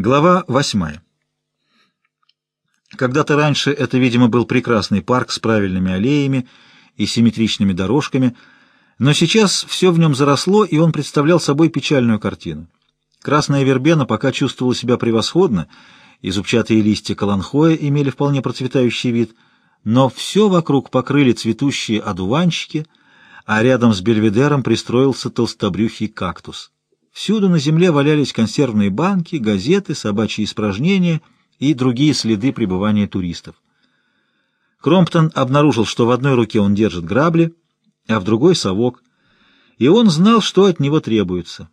Глава восьмая. Когда-то раньше это, видимо, был прекрасный парк с правильными аллеями и симметричными дорожками, но сейчас все в нем заросло, и он представлял собой печальную картину. Красная вербена пока чувствовала себя превосходно, и зубчатые листья каланхоя имели вполне процветающий вид, но все вокруг покрыли цветущие одуванчики, а рядом с бельведером пристроился толстобрюхий кактус. Всюду на земле валялись консервные банки, газеты, собачьи испражнения и другие следы пребывания туристов. Кромптон обнаружил, что в одной руке он держит грабли, а в другой — совок, и он знал, что от него требуется.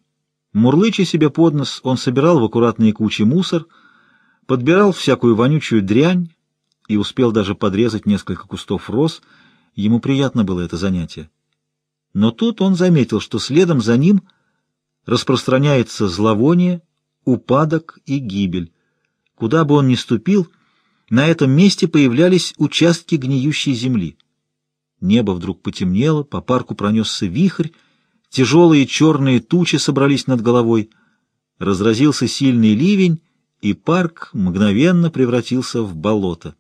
Мурлыча себе под нос, он собирал в аккуратные кучи мусор, подбирал всякую вонючую дрянь и успел даже подрезать несколько кустов роз. Ему приятно было это занятие. Но тут он заметил, что следом за ним — распространяется зловоние, упадок и гибель. Куда бы он ни ступил, на этом месте появлялись участки гниющей земли. Небо вдруг потемнело, по парку пронесся вихрь, тяжелые черные тучи собрались над головой, разразился сильный ливень, и парк мгновенно превратился в болото.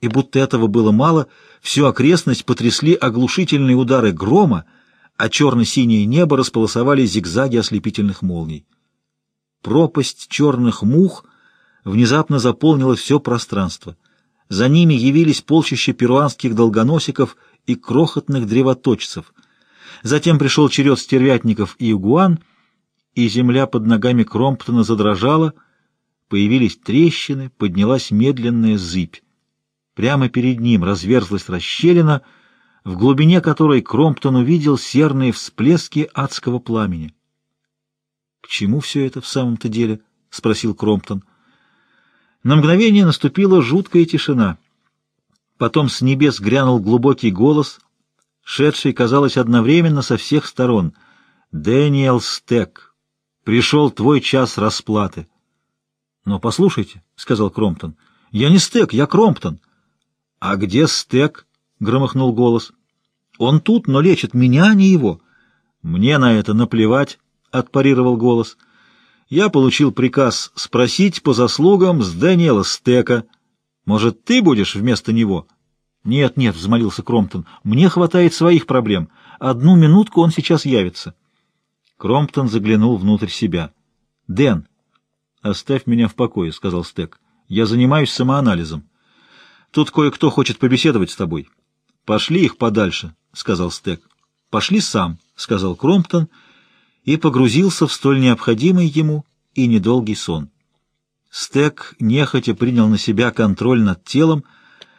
И будто этого было мало, всю окрестность потрясли оглушительные удары грома, а черно-синее небо располосовали зигзаги ослепительных молний. Пропасть черных мух внезапно заполнила все пространство. За ними явились полчища перуанских долгоносиков и крохотных древоточцев. Затем пришел черед стервятников и игуан, и земля под ногами Кромптона задрожала, появились трещины, поднялась медленная зыбь. Прямо перед ним разверзлась расщелина — в глубине которой Кромптон увидел серные всплески адского пламени. «К чему все это в самом-то деле?» — спросил Кромптон. На мгновение наступила жуткая тишина. Потом с небес грянул глубокий голос, шедший, казалось, одновременно со всех сторон. «Дэниел Стек, пришел твой час расплаты». «Но послушайте», — сказал Кромптон, — «я не Стек, я Кромптон». «А где Стек?» — громыхнул голос. Он тут, но лечит меня, а не его. Мне на это наплевать, — отпарировал голос. Я получил приказ спросить по заслугам с Дэниела Стека. Может, ты будешь вместо него? Нет, нет, — взмолился Кромптон, — мне хватает своих проблем. Одну минутку он сейчас явится. Кромптон заглянул внутрь себя. Дэн, оставь меня в покое, — сказал Стек. Я занимаюсь самоанализом. Тут кое-кто хочет побеседовать с тобой. Пошли их подальше, — сказал Стек. «Пошли сам», — сказал Кромптон, и погрузился в столь необходимый ему и недолгий сон. Стек нехотя принял на себя контроль над телом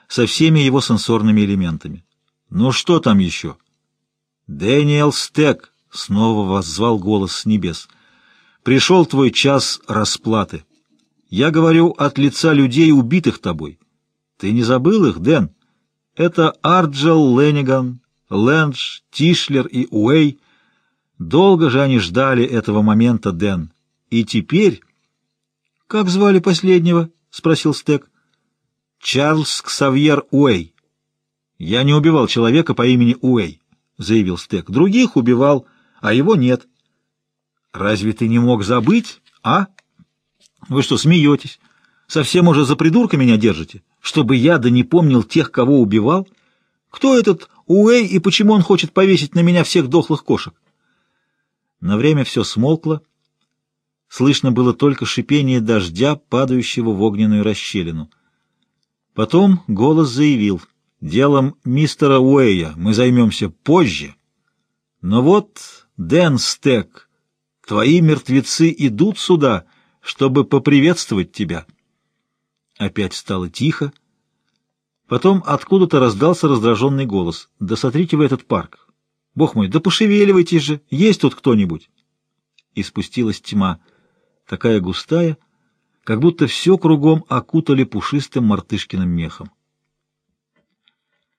со всеми его сенсорными элементами. «Ну что там еще?» «Дэниел Стек!» — снова воззвал голос с небес. «Пришел твой час расплаты. Я говорю от лица людей, убитых тобой. Ты не забыл их, Дэн? Это Арджел Ленниган, Лэндж, Тишлер и Уэй. Долго же они ждали этого момента, Дэн. И теперь... — Как звали последнего? — спросил Стек. — Чарльз Ксавьер Уэй. — Я не убивал человека по имени Уэй, — заявил Стек. — Других убивал, а его нет. — Разве ты не мог забыть, а? Вы что, смеетесь? Совсем уже за придурка меня держите? Чтобы я да не помнил тех, кого убивал? Кто этот Уэй и почему он хочет повесить на меня всех дохлых кошек? На время все смолкло. Слышно было только шипение дождя, падающего в огненную расщелину. Потом голос заявил, «Делом мистера Уэя мы займемся позже. Но вот, Дэн Стек, твои мертвецы идут сюда, чтобы поприветствовать тебя». Опять стало тихо. Потом откуда-то раздался раздраженный голос. «Да сотрите вы этот парк! Бог мой, да пошевеливайтесь же! Есть тут кто-нибудь!» И спустилась тьма, такая густая, как будто все кругом окутали пушистым мартышкиным мехом.